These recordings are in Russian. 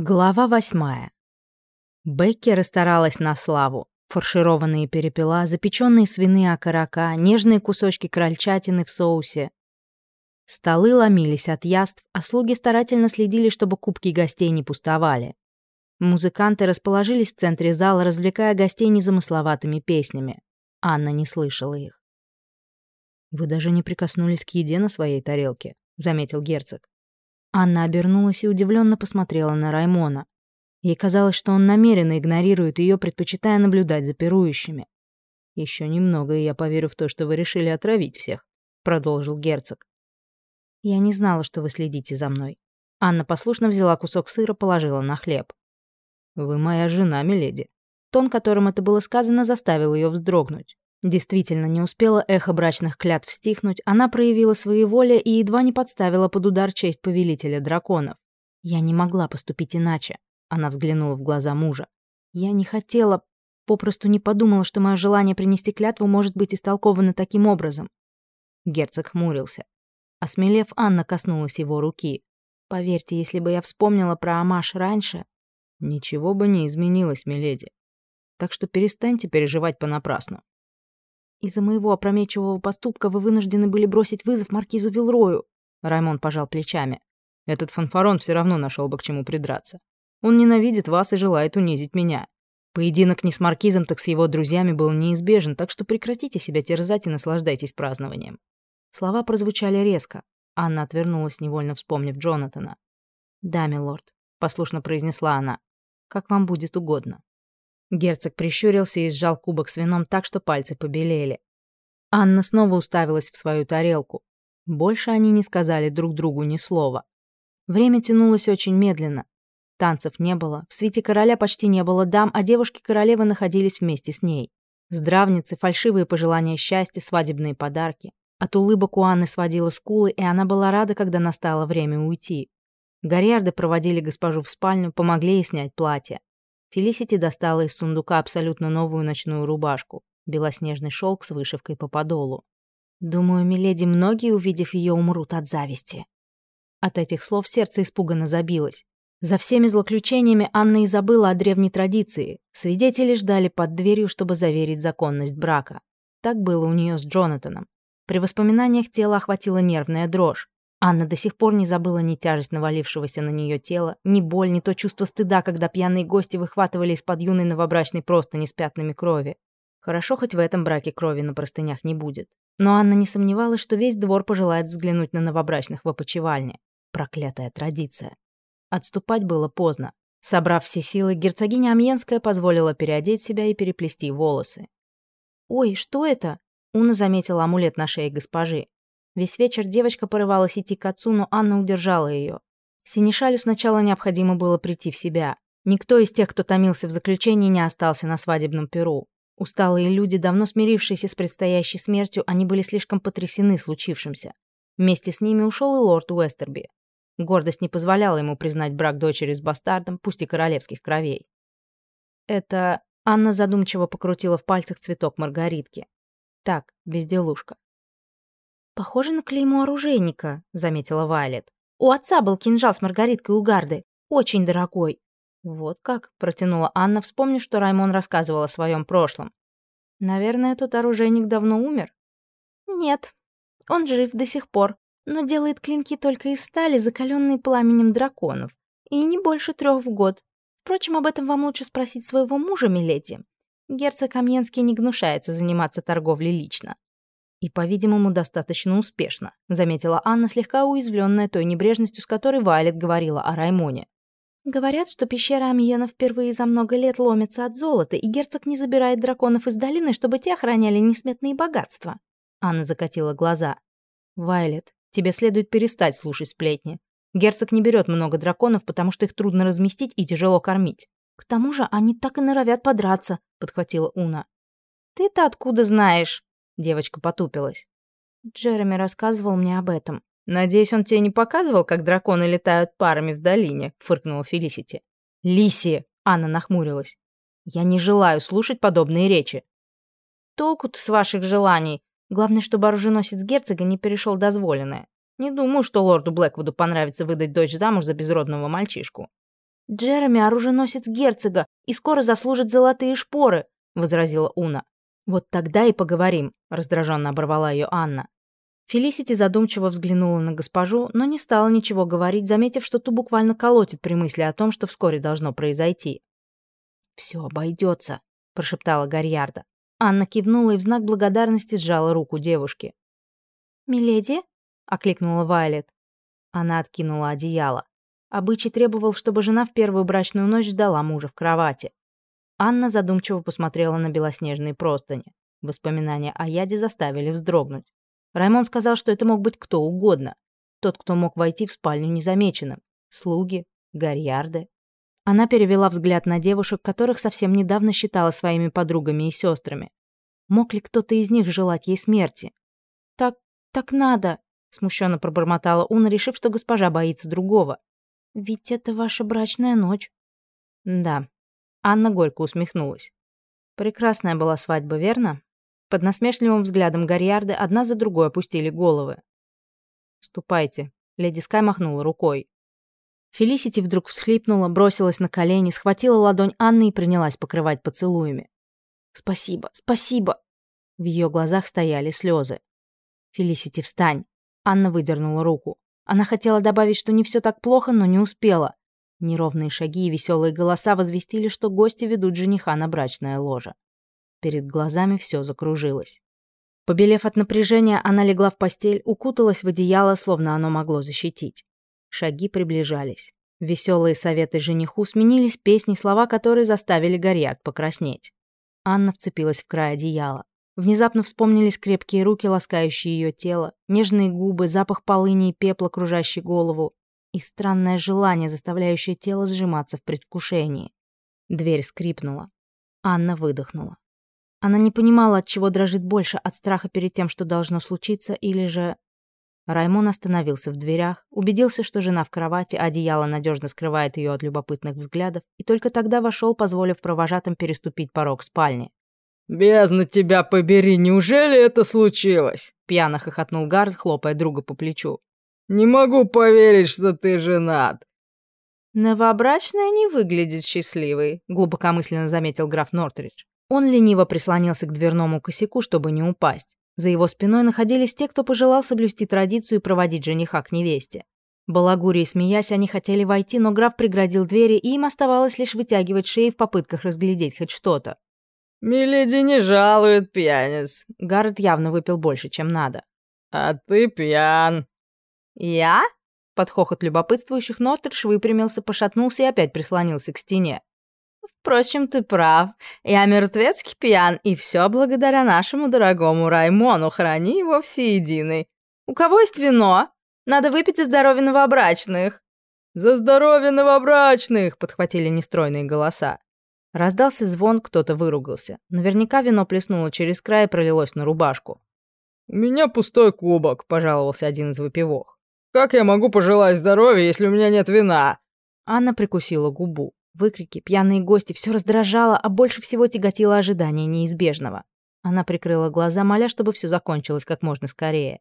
Глава восьмая. Бекки расстаралась на славу. Фаршированные перепела, запеченные свиные окорока, нежные кусочки крольчатины в соусе. Столы ломились от яств, а слуги старательно следили, чтобы кубки гостей не пустовали. Музыканты расположились в центре зала, развлекая гостей незамысловатыми песнями. Анна не слышала их. «Вы даже не прикоснулись к еде на своей тарелке», — заметил герцог. Анна обернулась и удивленно посмотрела на Раймона. Ей казалось, что он намеренно игнорирует ее, предпочитая наблюдать за пирующими. Еще немного, и я поверю в то, что вы решили отравить всех», — продолжил герцог. «Я не знала, что вы следите за мной». Анна послушно взяла кусок сыра, положила на хлеб. «Вы моя жена, миледи». Тон, которым это было сказано, заставил ее вздрогнуть. Действительно, не успела эхо брачных клятв стихнуть, она проявила своеволие и едва не подставила под удар честь повелителя драконов. «Я не могла поступить иначе», — она взглянула в глаза мужа. «Я не хотела, попросту не подумала, что мое желание принести клятву может быть истолковано таким образом». Герцог хмурился. Осмелев, Анна коснулась его руки. «Поверьте, если бы я вспомнила про Амаш раньше...» «Ничего бы не изменилось, миледи. Так что перестаньте переживать понапрасну. Из-за моего опрометчивого поступка вы вынуждены были бросить вызов маркизу Вилрою. Раймон пожал плечами. Этот фанфарон все равно нашел бы к чему придраться. Он ненавидит вас и желает унизить меня. Поединок не с маркизом, так с его друзьями был неизбежен, так что прекратите себя терзать и наслаждайтесь празднованием. Слова прозвучали резко. Анна отвернулась, невольно вспомнив Джонатана. «Да, милорд», — послушно произнесла она. «Как вам будет угодно». Герцог прищурился и сжал кубок с вином так, что пальцы побелели. Анна снова уставилась в свою тарелку. Больше они не сказали друг другу ни слова. Время тянулось очень медленно. Танцев не было, в свете короля почти не было дам, а девушки королевы находились вместе с ней. Здравницы, фальшивые пожелания счастья, свадебные подарки. От улыбок у Анны сводила скулы, и она была рада, когда настало время уйти. Гарриарды проводили госпожу в спальню, помогли ей снять платье. Фелисити достала из сундука абсолютно новую ночную рубашку, белоснежный шелк с вышивкой по подолу. Думаю, миледи многие, увидев ее, умрут от зависти. От этих слов сердце испуганно забилось. За всеми злоключениями Анна и забыла о древней традиции. Свидетели ждали под дверью, чтобы заверить законность брака. Так было у нее с Джонатаном. При воспоминаниях тело охватила нервная дрожь. Анна до сих пор не забыла ни тяжесть навалившегося на нее тела, ни боль, ни то чувство стыда, когда пьяные гости выхватывали из-под юной новобрачной простыни с пятнами крови. Хорошо, хоть в этом браке крови на простынях не будет. Но Анна не сомневалась, что весь двор пожелает взглянуть на новобрачных в опочивальне. Проклятая традиция. Отступать было поздно. Собрав все силы, герцогиня Амьенская позволила переодеть себя и переплести волосы. «Ой, что это?» Уна заметила амулет на шее госпожи. Весь вечер девочка порывалась идти к отцу, но Анна удержала ее. Синишалю сначала необходимо было прийти в себя. Никто из тех, кто томился в заключении, не остался на свадебном перу. Усталые люди, давно смирившиеся с предстоящей смертью, они были слишком потрясены случившимся. Вместе с ними ушел и лорд Уэстерби. Гордость не позволяла ему признать брак дочери с бастардом, пусть и королевских кровей. Это Анна задумчиво покрутила в пальцах цветок маргаритки. Так, безделушка. «Похоже на клеймо оружейника», — заметила Вайлет. «У отца был кинжал с маргариткой у гарды. Очень дорогой». «Вот как», — протянула Анна, вспомнив, что Раймон рассказывал о своем прошлом. «Наверное, тот оружейник давно умер?» «Нет, он жив до сих пор, но делает клинки только из стали, закаленные пламенем драконов, и не больше трех в год. Впрочем, об этом вам лучше спросить своего мужа, миледи. Герцог Амьенский не гнушается заниматься торговлей лично. «И, по-видимому, достаточно успешно», — заметила Анна, слегка уязвленная той небрежностью, с которой Вайлет говорила о Раймоне. «Говорят, что пещера Амьена впервые за много лет ломится от золота, и герцог не забирает драконов из долины, чтобы те охраняли несметные богатства». Анна закатила глаза. «Вайлет, тебе следует перестать слушать сплетни. Герцог не берет много драконов, потому что их трудно разместить и тяжело кормить. К тому же они так и норовят подраться», — подхватила Уна. «Ты-то откуда знаешь?» Девочка потупилась. Джереми рассказывал мне об этом. «Надеюсь, он тебе не показывал, как драконы летают парами в долине?» — фыркнула Фелисити. «Лиси!» — Анна нахмурилась. «Я не желаю слушать подобные речи». «Толку-то с ваших желаний. Главное, чтобы оруженосец герцога не перешел дозволенное. Не думаю, что лорду Блэквуду понравится выдать дочь замуж за безродного мальчишку». Джереми – оруженосец герцога и скоро заслужит золотые шпоры», – возразила Уна. «Вот тогда и поговорим», – раздраженно оборвала ее Анна. Фелисити задумчиво взглянула на госпожу, но не стала ничего говорить, заметив, что ту буквально колотит при мысли о том, что вскоре должно произойти. «Все обойдется», – прошептала Гарьярда. Анна кивнула и в знак благодарности сжала руку девушки. «Миледи?» — окликнула Вайлет. Она откинула одеяло. Обычай требовал, чтобы жена в первую брачную ночь ждала мужа в кровати. Анна задумчиво посмотрела на белоснежные простыни. Воспоминания о яде заставили вздрогнуть. Раймон сказал, что это мог быть кто угодно. Тот, кто мог войти в спальню незамеченным. Слуги, гарьярды. Она перевела взгляд на девушек, которых совсем недавно считала своими подругами и сестрами. Мог ли кто-то из них желать ей смерти? «Так, так надо», — смущенно пробормотала Уна, решив, что госпожа боится другого. «Ведь это ваша брачная ночь». «Да». Анна горько усмехнулась. Прекрасная была свадьба, верно? Под насмешливым взглядом Гарьярды одна за другой опустили головы. «Ступайте», — леди Скай махнула рукой. Фелисити вдруг всхлипнула, бросилась на колени, схватила ладонь Анны и принялась покрывать поцелуями. «Спасибо, спасибо!» В ее глазах стояли слезы. «Фелисити, встань!» Анна выдернула руку. Она хотела добавить, что не все так плохо, но не успела. Неровные шаги и веселые голоса возвестили, что гости ведут жениха на брачное ложе. Перед глазами все закружилось. Побелев от напряжения, она легла в постель, укуталась в одеяло, словно оно могло защитить. Шаги приближались. Веселые советы жениху сменились песней, слова которой заставили Горьяк покраснеть. Анна вцепилась в край одеяла. Внезапно вспомнились крепкие руки, ласкающие ее тело, нежные губы, запах полыни и пепла, кружащий голову, и странное желание, заставляющее тело сжиматься в предвкушении. Дверь скрипнула. Анна выдохнула. Она не понимала, от чего дрожит больше, от страха перед тем, что должно случиться, или же Раймон остановился в дверях, убедился, что жена в кровати, а одеяло надежно скрывает ее от любопытных взглядов, и только тогда вошел, позволив провожатым переступить порог спальни. «Бездна тебя побери, неужели это случилось?» Пьяно хохотнул Гард, хлопая друга по плечу. «Не могу поверить, что ты женат!» «Новобрачная не выглядит счастливой», — глубокомысленно заметил граф Нортридж. Он лениво прислонился к дверному косяку, чтобы не упасть. За его спиной находились те, кто пожелал соблюсти традицию и проводить жениха к невесте. Балагури и смеясь, они хотели войти, но граф преградил двери, и им оставалось лишь вытягивать шеи в попытках разглядеть хоть что-то. «Миледи не жалует пьяниц». Гаррет явно выпил больше, чем надо. «А ты пьян». «Я?» Под хохот любопытствующих Нортридж выпрямился, пошатнулся и опять прислонился к стене. Впрочем, ты прав. Я мертвецкий пьян, и все благодаря нашему дорогому Раймону, храни его всеединый. У кого есть вино? Надо выпить за здоровье новобрачных». «За здоровье новобрачных!» — подхватили нестройные голоса. Раздался звон, кто-то выругался. Наверняка вино плеснуло через край и пролилось на рубашку. «У меня пустой кубок», — пожаловался один из выпивох. «Как я могу пожелать здоровья, если у меня нет вина?» Анна прикусила губу. Выкрики, пьяные гости, все раздражало, а больше всего тяготило ожидание неизбежного. Она прикрыла глаза, моля, чтобы все закончилось как можно скорее.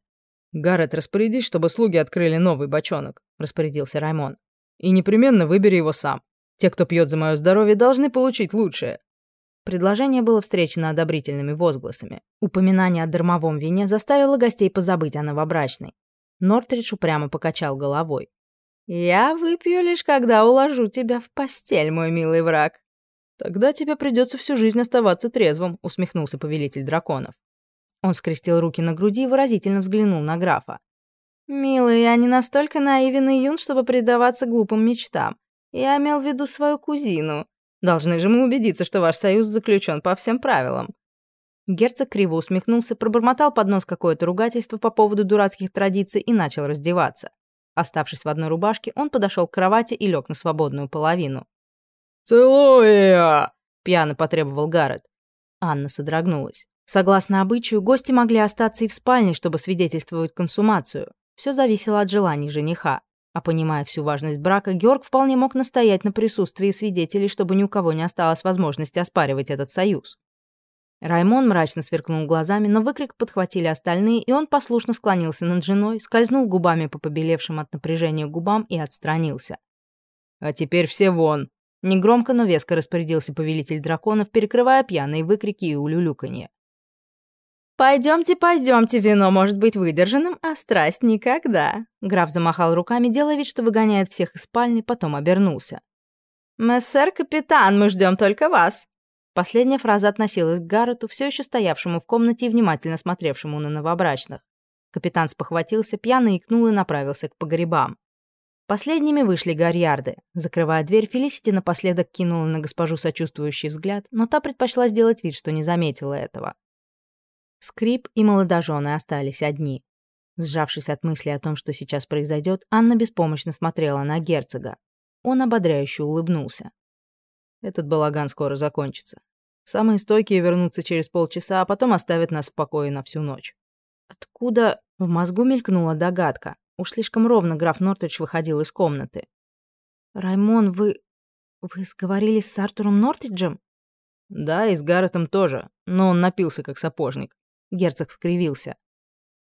«Гаррет, распорядись, чтобы слуги открыли новый бочонок», — распорядился Раймон. «И непременно выбери его сам. Те, кто пьет за мое здоровье, должны получить лучшее». Предложение было встречено одобрительными возгласами. Упоминание о дармовом вине заставило гостей позабыть о новобрачной. Нортридж упрямо покачал головой. «Я выпью лишь, когда уложу тебя в постель, мой милый враг». «Тогда тебе придется всю жизнь оставаться трезвым», — усмехнулся повелитель драконов. Он скрестил руки на груди и выразительно взглянул на графа. «Милый, я не настолько наивен и юн, чтобы предаваться глупым мечтам. Я имел в виду свою кузину. Должны же мы убедиться, что ваш союз заключен по всем правилам». Герцог криво усмехнулся, пробормотал под нос какое-то ругательство по поводу дурацких традиций и начал раздеваться. Оставшись в одной рубашке, он подошел к кровати и лег на свободную половину. «Целуй ее!» — пьяно потребовал Гаррет. Анна содрогнулась. Согласно обычаю, гости могли остаться и в спальне, чтобы свидетельствовать консумацию. Все зависело от желаний жениха. А понимая всю важность брака, Георг вполне мог настоять на присутствии свидетелей, чтобы ни у кого не осталось возможности оспаривать этот союз. Раймон мрачно сверкнул глазами, но выкрик подхватили остальные, и он послушно склонился над женой, скользнул губами по побелевшим от напряжения губам и отстранился. А теперь все вон!» Негромко, но веско распорядился повелитель драконов, перекрывая пьяные выкрики и улюлюканье. «Пойдемте, пойдемте, вино может быть выдержанным, а страсть никогда». Граф замахал руками, делая вид, что выгоняет всех из спальни, потом обернулся. «Мессер капитан, мы ждем только вас». Последняя фраза относилась к Гаррету, все еще стоявшему в комнате и внимательно смотревшему на новобрачных. Капитан спохватился, пьяно икнул и направился к погребам. Последними вышли гарьярды. Закрывая дверь, Фелисити напоследок кинула на госпожу сочувствующий взгляд, но та предпочла сделать вид, что не заметила этого. Скрип и молодожены остались одни. Сжавшись от мысли о том, что сейчас произойдет, Анна беспомощно смотрела на герцога. Он ободряюще улыбнулся. «Этот балаган скоро закончится. Самые стойкие вернутся через полчаса, а потом оставят нас в покое на всю ночь». Откуда в мозгу мелькнула догадка? Уж слишком ровно граф Нортридж выходил из комнаты. «Раймон, вы... вы сговорились с Артуром Нортриджем?» «Да, и с Гарретом тоже, но он напился как сапожник. Герцог скривился.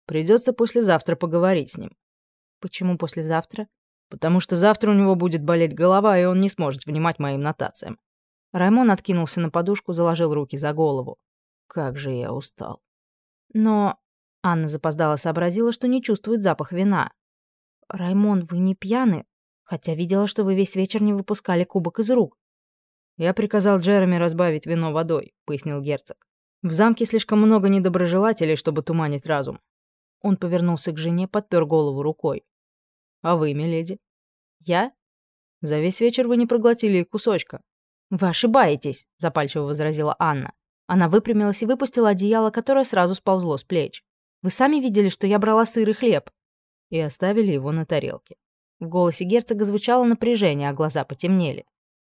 Придется послезавтра поговорить с ним. Почему послезавтра? Потому что завтра у него будет болеть голова, и он не сможет внимать моим нотациям. Раймон откинулся на подушку, заложил руки за голову. Как же я устал. Но Анна запоздала сообразила, что не чувствует запах вина. Раймон, вы не пьяны? Хотя видела, что вы весь вечер не выпускали кубок из рук. Я приказал Джереми разбавить вино водой, пояснил герцог. В замке слишком много недоброжелателей, чтобы туманить разум. Он повернулся к жене, подпер голову рукой. А вы, миледи? Я? За весь вечер вы не проглотили и кусочка. Вы ошибаетесь, запальчиво возразила Анна. Она выпрямилась и выпустила одеяло, которое сразу сползло с плеч. Вы сами видели, что я брала сыр и хлеб. И оставили его на тарелке. В голосе герцога звучало напряжение, а глаза потемнели.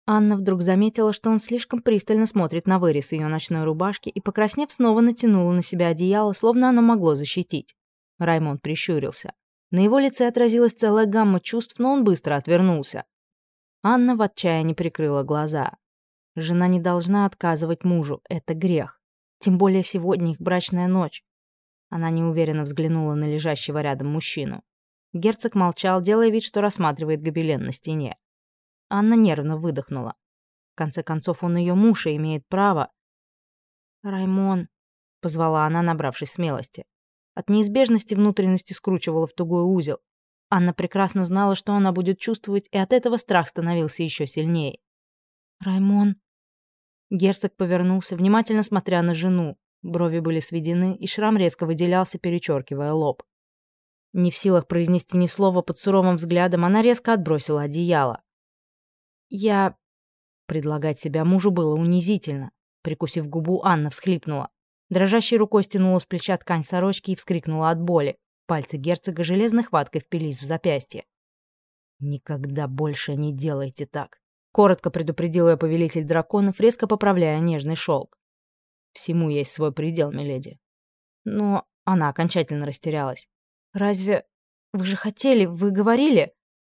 Анна вдруг заметила, что он слишком пристально смотрит на вырез ее ночной рубашки и, покраснев, снова натянула на себя одеяло, словно оно могло защитить. Раймонд прищурился. На его лице отразилась целая гамма чувств, но он быстро отвернулся. Анна в отчаянии прикрыла глаза. Жена не должна отказывать мужу, это грех. Тем более сегодня их брачная ночь. Она неуверенно взглянула на лежащего рядом мужчину. Герцог молчал, делая вид, что рассматривает гобелен на стене. Анна нервно выдохнула. В конце концов, он ее муж и имеет право. «Раймон», — позвала она, набравшись смелости. От неизбежности внутренности скручивала в тугой узел. Анна прекрасно знала, что она будет чувствовать, и от этого страх становился еще сильнее. «Раймон...» Герцог повернулся, внимательно смотря на жену. Брови были сведены, и шрам резко выделялся, перечеркивая лоб. Не в силах произнести ни слова под суровым взглядом, она резко отбросила одеяло. Я... Предлагать себя мужу было унизительно. Прикусив губу, Анна всхлипнула. Дрожащей рукой стянула с плеча ткань сорочки и вскрикнула от боли. Пальцы герцога железной хваткой впились в запястье. «Никогда больше не делайте так», — коротко предупредил ее повелитель драконов, резко поправляя нежный шелк. «Всему есть свой предел, миледи». Но она окончательно растерялась. «Разве... Вы же хотели, вы говорили...»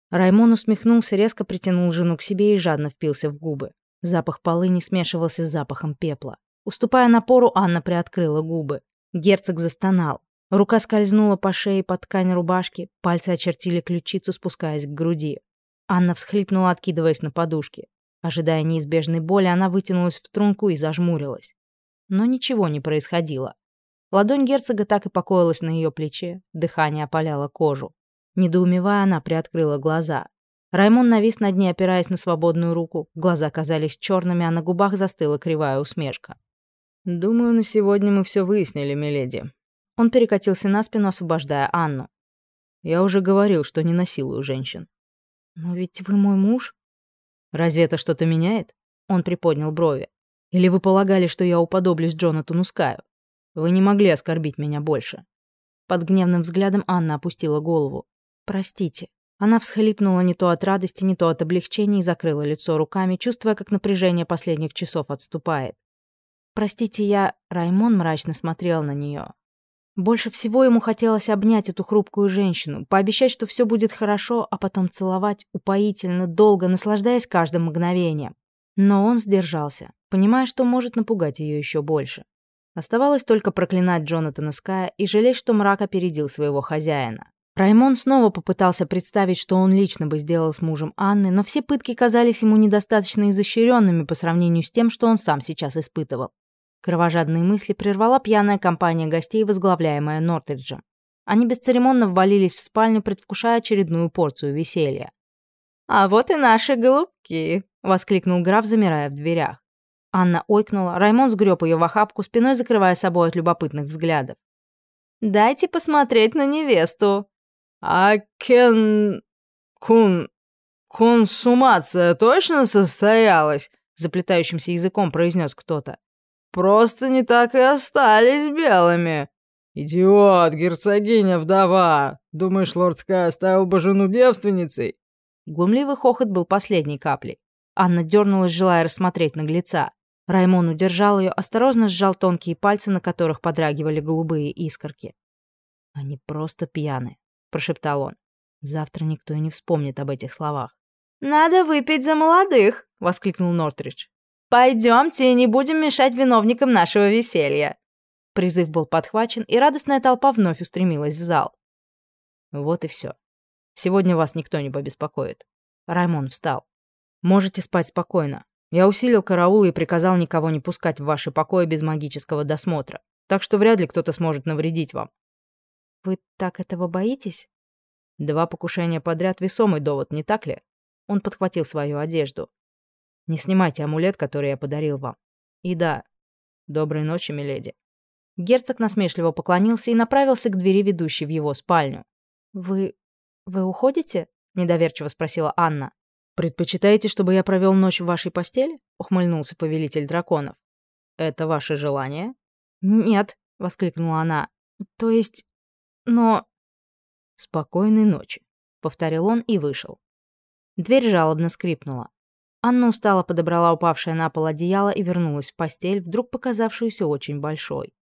Раймон усмехнулся, резко притянул жену к себе и жадно впился в губы. Запах полыни смешивался с запахом пепла. Уступая напору, Анна приоткрыла губы. Герцог застонал. Рука скользнула по шее под ткань рубашки, пальцы очертили ключицу, спускаясь к груди. Анна всхлипнула, откидываясь на подушке. Ожидая неизбежной боли, она вытянулась в струнку и зажмурилась. Но ничего не происходило. Ладонь герцога так и покоилась на ее плече, дыхание опаляло кожу. Недоумевая, она приоткрыла глаза. Раймон навис над ней, опираясь на свободную руку. Глаза казались черными, а на губах застыла кривая усмешка. «Думаю, на сегодня мы все выяснили, миледи». Он перекатился на спину, освобождая Анну. «Я уже говорил, что не насилую женщин». «Но ведь вы мой муж». «Разве это что-то меняет?» Он приподнял брови. «Или вы полагали, что я уподоблюсь Джонатану Скаю? Вы не могли оскорбить меня больше». Под гневным взглядом Анна опустила голову. «Простите». Она всхлипнула не то от радости, не то от облегчения и закрыла лицо руками, чувствуя, как напряжение последних часов отступает. «Простите, я...» Раймон мрачно смотрел на нее. Больше всего ему хотелось обнять эту хрупкую женщину, пообещать, что все будет хорошо, а потом целовать упоительно, долго, наслаждаясь каждым мгновением. Но он сдержался, понимая, что может напугать ее еще больше. Оставалось только проклинать Джонатана Ская и жалеть, что мрак опередил своего хозяина. Раймон снова попытался представить, что он лично бы сделал с мужем Анны, но все пытки казались ему недостаточно изощренными по сравнению с тем, что он сам сейчас испытывал. Кровожадные мысли прервала пьяная компания гостей, возглавляемая Нортриджем. Они бесцеремонно ввалились в спальню, предвкушая очередную порцию веселья. «А вот и наши голубки!» — воскликнул граф, замирая в дверях. Анна ойкнула, Раймон сгреб ее в охапку, спиной закрывая собой от любопытных взглядов. «Дайте посмотреть на невесту!» «А кен... кун... консумация точно состоялась?» Заплетающимся языком произнес кто-то. «Просто не так и остались белыми!» «Идиот, герцогиня вдова! Думаешь, лорд Скай оставил бы жену девственницей?» Глумливый хохот был последней каплей. Анна дернулась, желая рассмотреть наглеца. Раймон удержал ее, осторожно сжал тонкие пальцы, на которых подрагивали голубые искорки. Они просто пьяны. — прошептал он. «Завтра никто и не вспомнит об этих словах». «Надо выпить за молодых!» — воскликнул Нортридж. «Пойдемте не будем мешать виновникам нашего веселья!» Призыв был подхвачен, и радостная толпа вновь устремилась в зал. Вот и все. Сегодня вас никто не побеспокоит. Раймон встал. Можете спать спокойно. Я усилил караул и приказал никого не пускать в ваши покои без магического досмотра, так что вряд ли кто-то сможет навредить вам. «Вы так этого боитесь?» Два покушения подряд — весомый довод, не так ли? Он подхватил свою одежду. «Не снимайте амулет, который я подарил вам. И да, доброй ночи, миледи». Герцог насмешливо поклонился и направился к двери, ведущей в его спальню. «Вы... вы уходите?» — недоверчиво спросила Анна. «Предпочитаете, чтобы я провел ночь в вашей постели?» — ухмыльнулся повелитель драконов. «Это ваше желание?» «Нет», — воскликнула она. «То есть... Но...» «Спокойной ночи», — повторил он и вышел. Дверь жалобно скрипнула. Анна устало подобрала упавшее на пол одеяло и вернулась в постель, вдруг показавшуюся очень большой.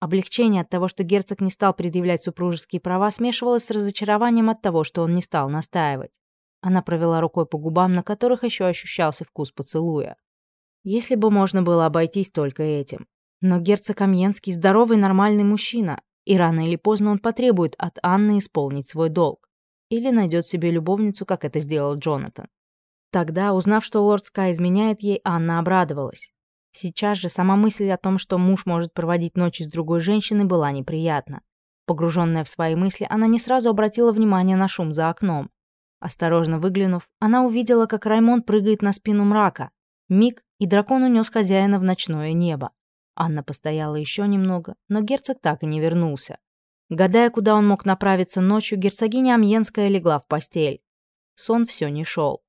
Облегчение от того, что герцог не стал предъявлять супружеские права, смешивалось с разочарованием от того, что он не стал настаивать. Она провела рукой по губам, на которых еще ощущался вкус поцелуя. Если бы можно было обойтись только этим. Но герцог Амьенский – здоровый нормальный мужчина, и рано или поздно он потребует от Анны исполнить свой долг. Или найдет себе любовницу, как это сделал Джонатан. Тогда, узнав, что лорд Скай изменяет ей, Анна обрадовалась. Сейчас же сама мысль о том, что муж может проводить ночи с другой женщиной, была неприятна. Погруженная в свои мысли, она не сразу обратила внимание на шум за окном. Осторожно выглянув, она увидела, как Раймонд прыгает на спину мрака. Миг, и дракон унес хозяина в ночное небо. Анна постояла еще немного, но герцог так и не вернулся. Гадая, куда он мог направиться ночью, герцогиня Амьенская легла в постель. Сон все не шел.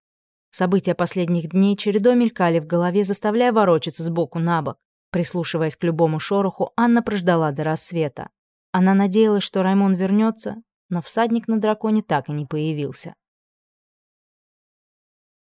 События последних дней чередой мелькали в голове, заставляя ворочаться сбоку на бок. Прислушиваясь к любому шороху, Анна прождала до рассвета. Она надеялась, что Раймон вернется, но всадник на драконе так и не появился.